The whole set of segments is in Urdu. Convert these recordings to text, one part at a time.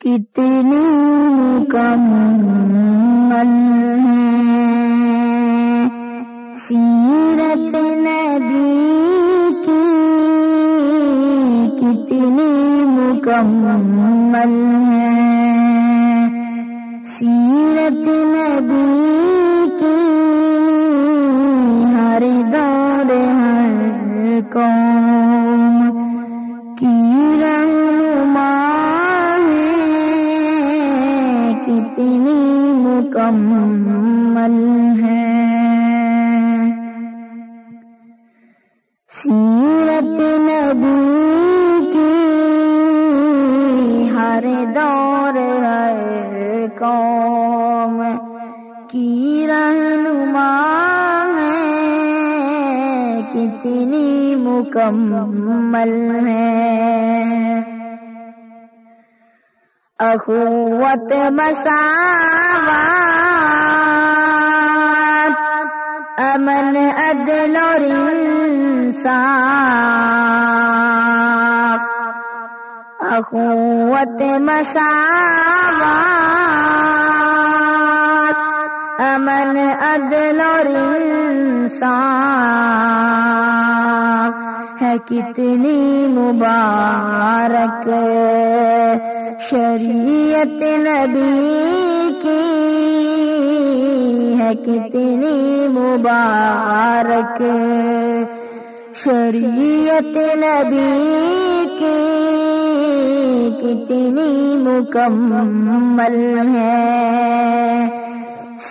کتنی مکمل ہے سیرت نبی کی کتنی مکمل ہے سیرت نبی سیرت نبی کی ہر دور ہر قوم کی رہنما ہے کتنی مکمل ہے اخوت مساوات امن عدل اور انصاف، اخوت مساوات، امن عدل اور انصاف ہے کتنی مبارک شریعت نبی کی۔ ہے کتنی مبارک شریعت نبی کی کتنی مکمل ہے۔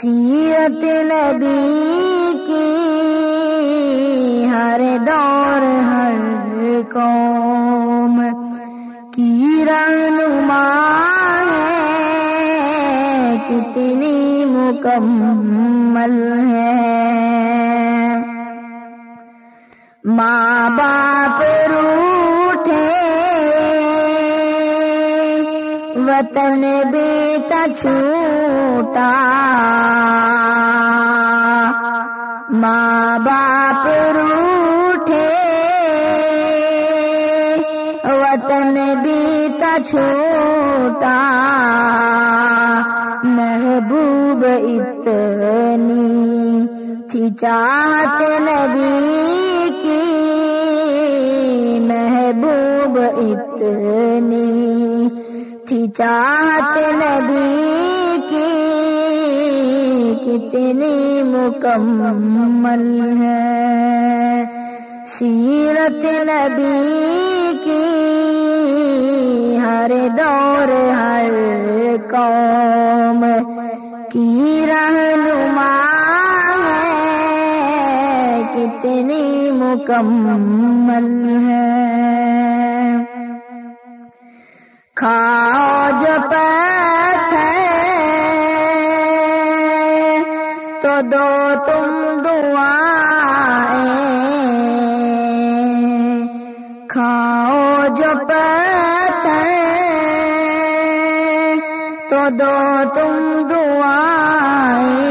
سیرت نبی کی ہر دور ہر قوم کی رہنما ہے۔ کتنی مکمل وطن بیٹا چھوٹا۔ ماں باپ روٹھے۔ وطن بیتا چھوٹا۔ محبوب اتنی چاہت نبی۔ چاہت نبی کی کتنی مکمل ہے۔ سیرت نبی کی ہر دور ہر قوم کی رہنما ہے۔ کتنی مکمل ہے۔ کھاؤ جو تو دو تم دعائیں کھاؤ جو پتھر تو دو تم دعائیں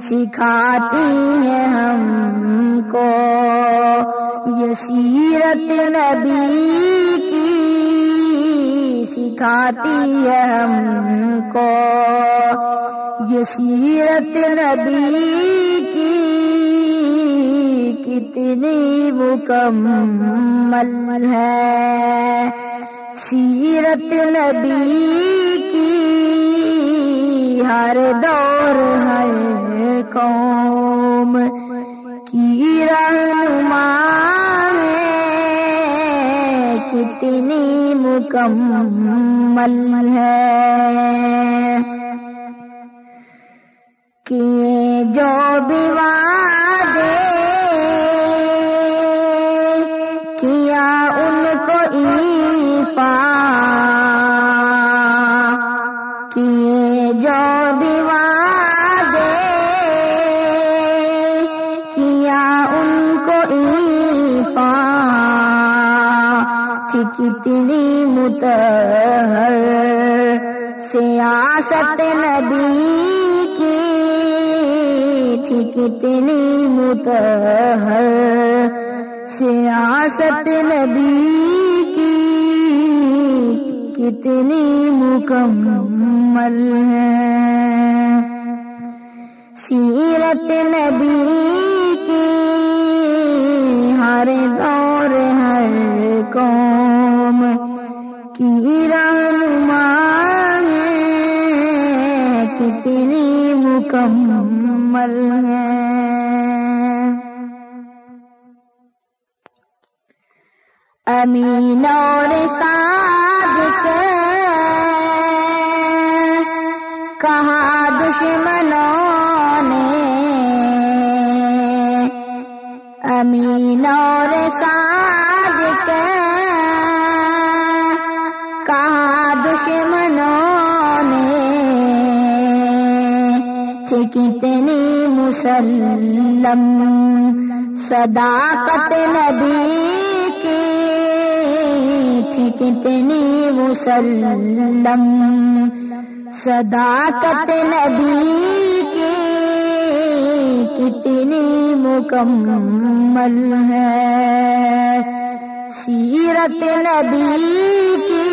سکھاتی ہے ہم کو یہ سیرت نبی سکھاتی ہے ہم کو۔ یہ سیرت نبی کی کتنی مکمل ہے۔ سیرت نبی کی ہر دور ہر قوم مکمل ہے کہ جو بھی تھی کتنی متحر سیاست نبی کی تھی کتنی متحر سیاست نبی کی کتنی مکمل ہے سیرت نبی کی ہر دور ہر قوم مکمل ہے۔ امین اور صادق کہا دشمنوں نے؟ امین اور صادق تھے کتنی مسلم صداقت نبی کی تھی کتنی مسلم صداقت نبی کی کتنی مکمل ہے۔ سیرت نبی کی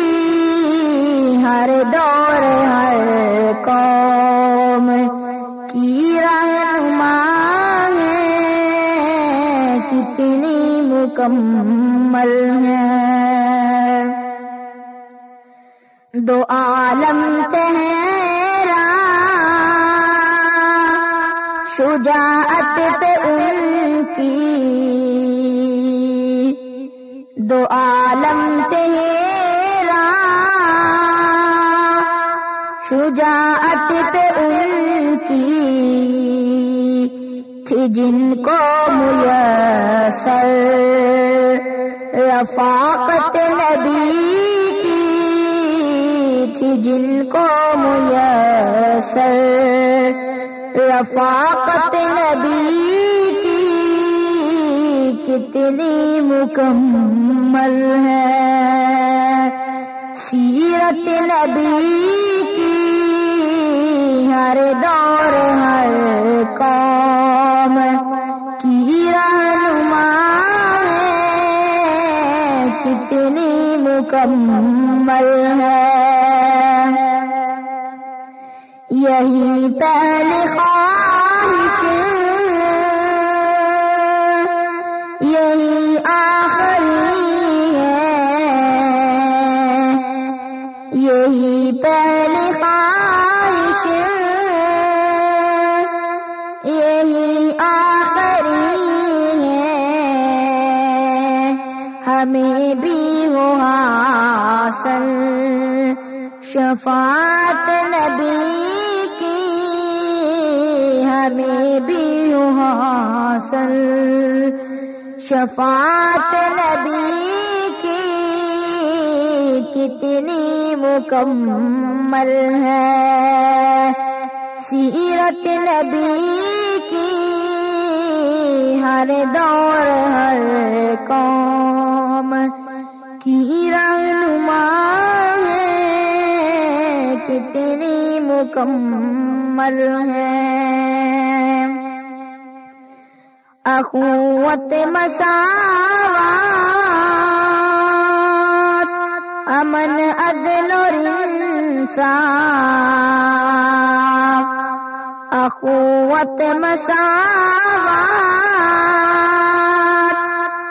ہر دور ہر قوم مکمل ہے دو عالم تہرا شجاعت پہ ان کی۔ دو عالم تہرا شجاعت جن کو میسر رفاقت نبی کی تھی، جن کو میسر رفاقت نبی کی، کتنی مکمل ہے۔ سیرت نبی کی، ہر دور ہر قوم مکمل ہے۔ یہی پہلی خواہش یہی آخری ہے۔ یہی پہلی خواہش یہی آخری ہے۔ ہمیں بھی حاصل شفاعت نبی کی ہمیں بھی حاصل۔ شفاعت نبی کی کتنی مکمل ہے۔ سیرت نبی کی ہر دور ہر قوم کی رہنما ہے کتنی مکمل ہے۔ اخوت مساوات، امن، عدل اور انصاف۔ اخوت مساوات،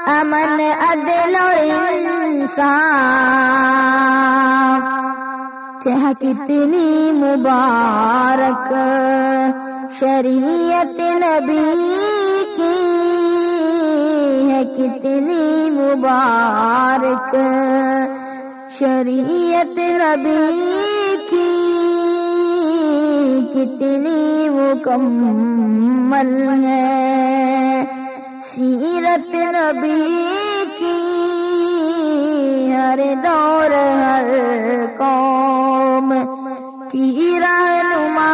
امن، عدل اور انصاف چہ کتنی مبارک شریعت نبی کی ہے، کتنی مبارک شریعت نبی کی، کتنی مکمل ہے۔ سیرت نبی کی ہر دور ہر قوم کی رہنما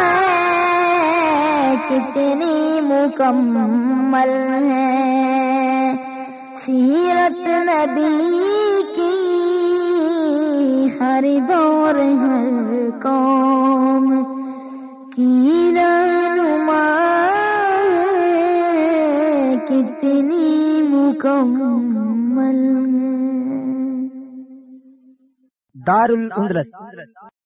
ہے، کتنی مکمل ہے۔ سیرت نبی کی ہر دور ہر قوم کی رہنما ہے، کتنی دار الاندلس